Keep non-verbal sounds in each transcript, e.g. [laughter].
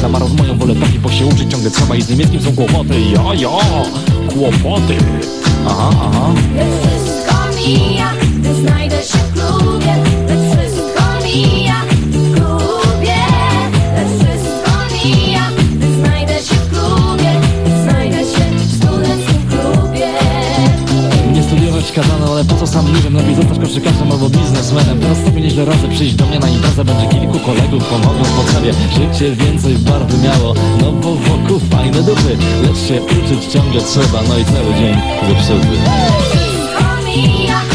Zamarał z moją wolę taki, bo się uczyć ciągle trzeba I z niemieckim są kłopoty, jo, jo, kłopoty. Aha, aha. Wszystko mija, gdy znajdę się w klubie. po co sam nie wiem Lepiej zostać koszykarzem albo biznesmenem. Teraz tak sobie nieźle radzę, przyjść do mnie na imprezę. Będzie kilku kolegów, pomogą w potrzebie Życie więcej barwy miało No bo wokół fajne dupy Lecz się uczyć ciągle trzeba No i cały dzień zepsuty Hey!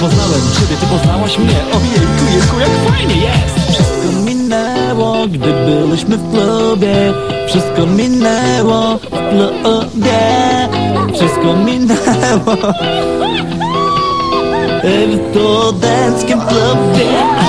Poznałem ciebie, ty poznałaś mnie. Ojejku, jejku, jak fajnie jest. Wszystko minęło, gdy byliśmy w klubie. Wszystko minęło w klubie. Wszystko minęło [laughs] W studenckim klubie.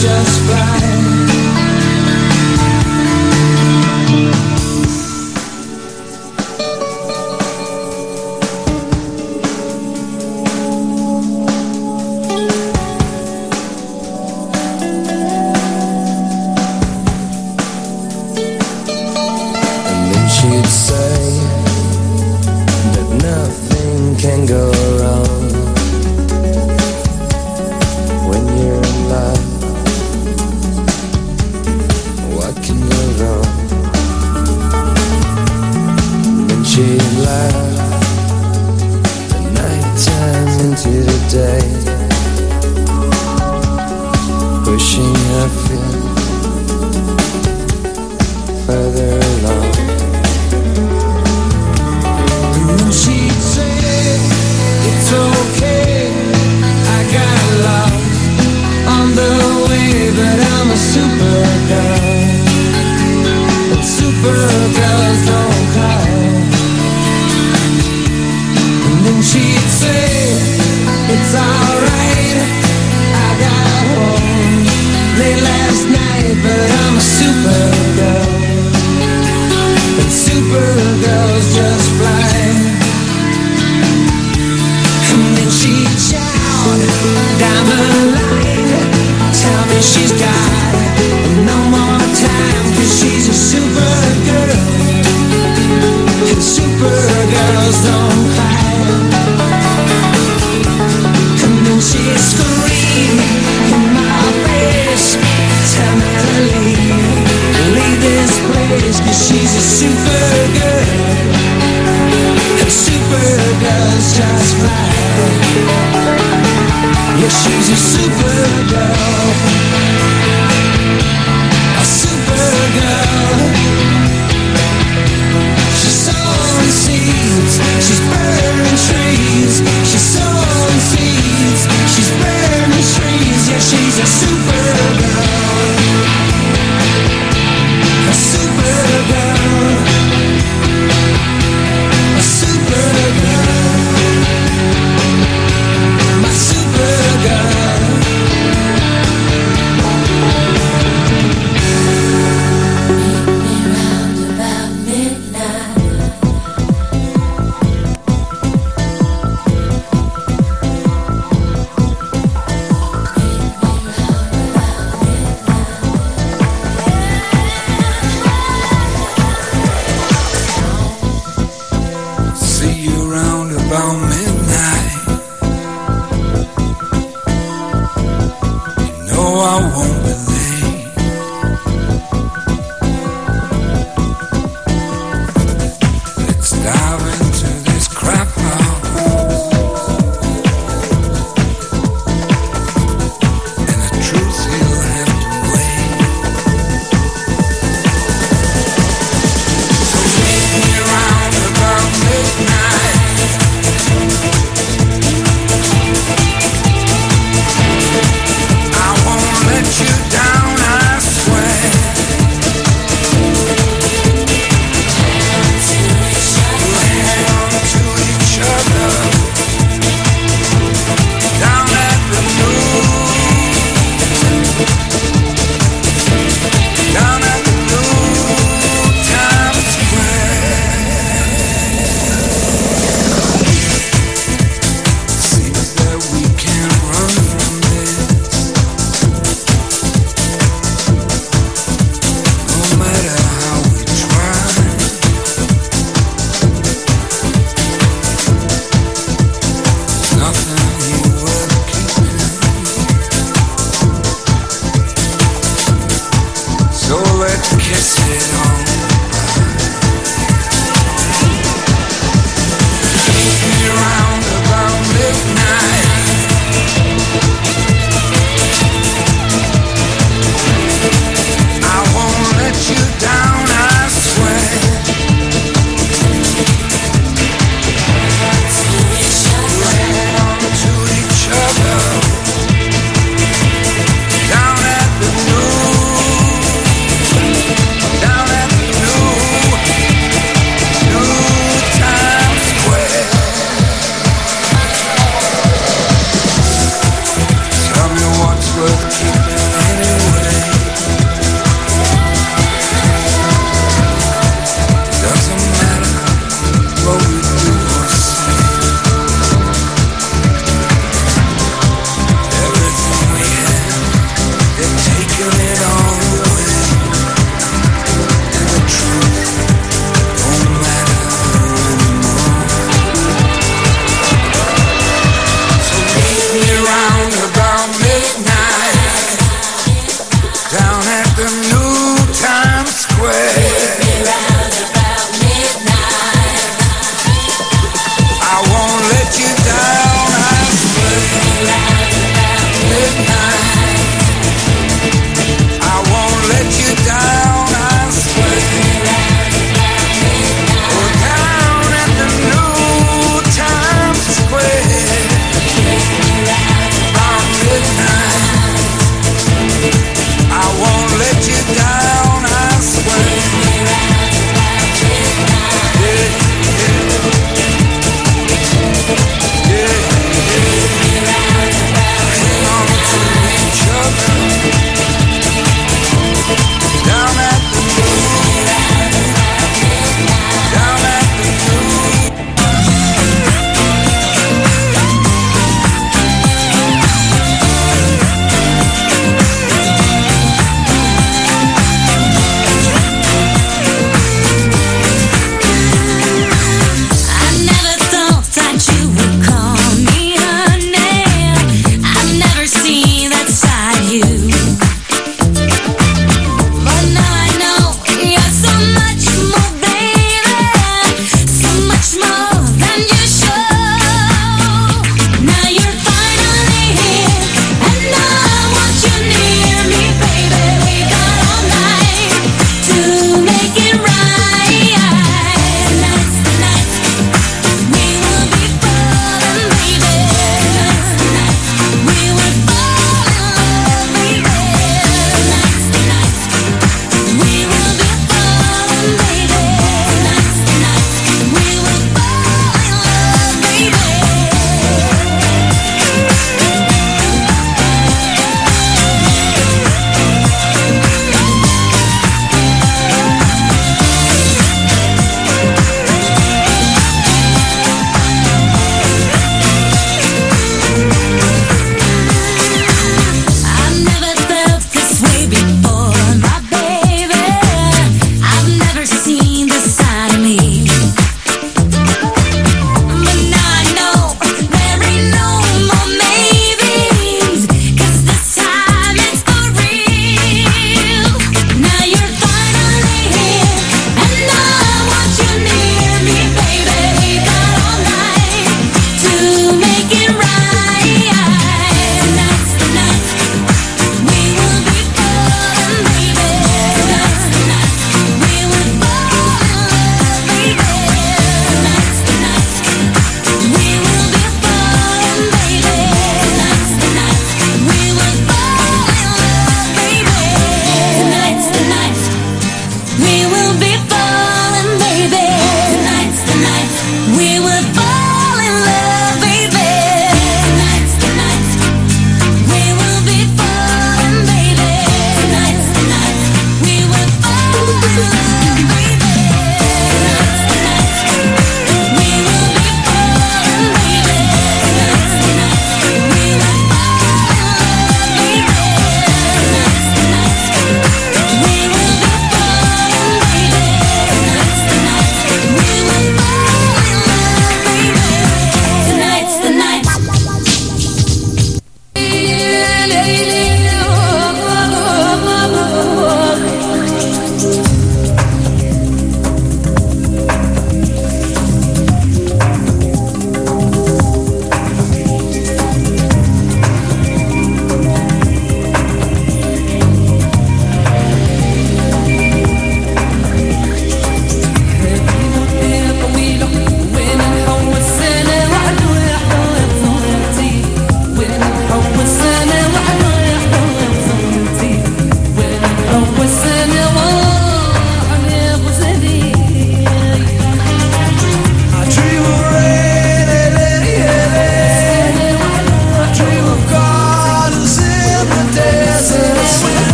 Just fly.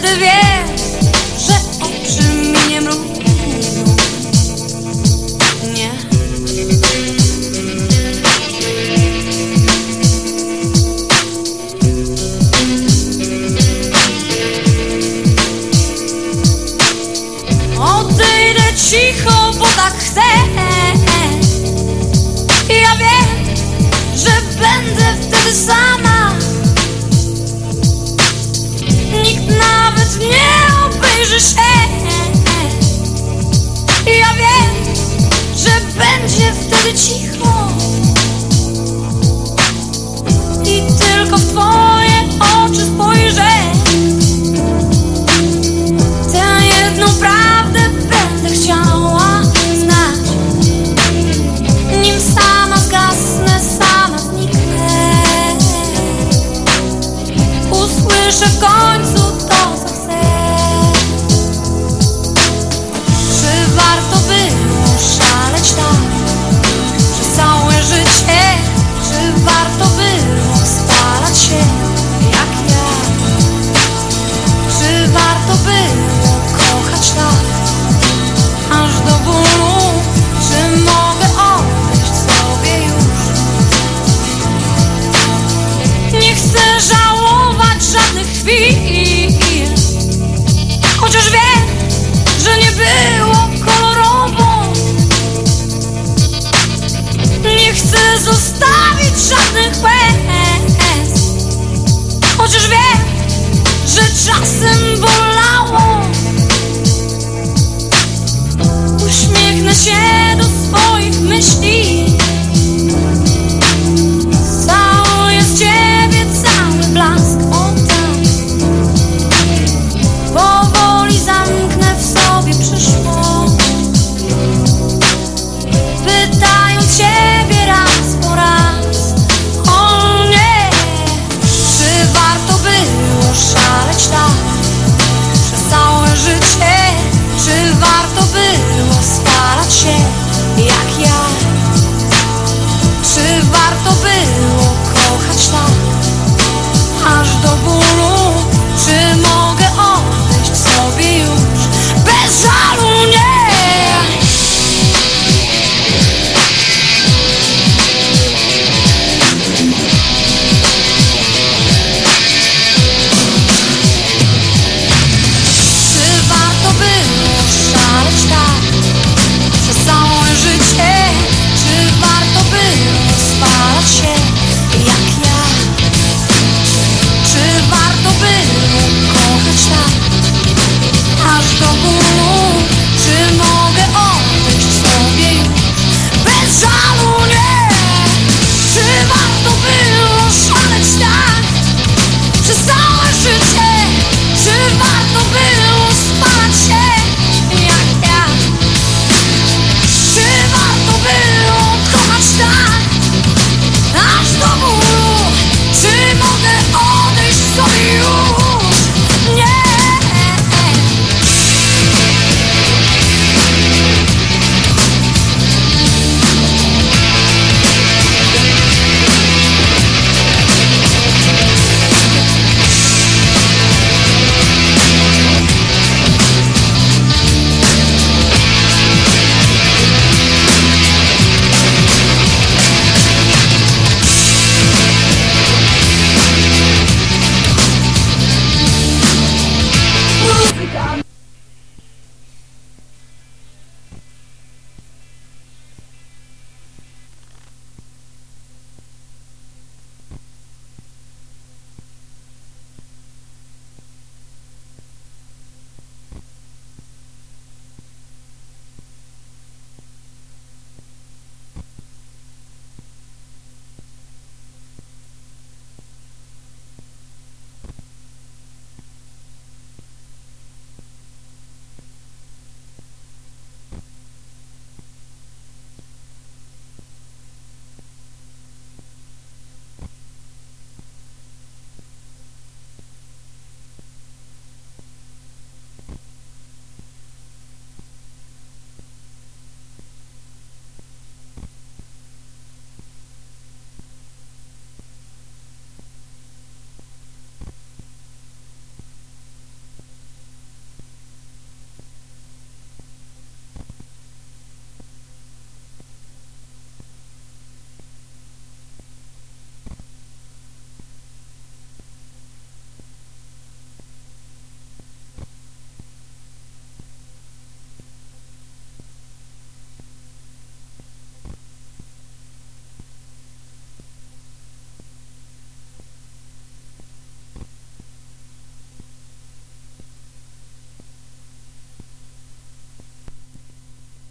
的边。Chociaż wiem, że nie było kolorowo. Nie chcę zostawić żadnych łez. Chociaż wiem, że czasem bolało. Uśmiechnę się do swoich myśli.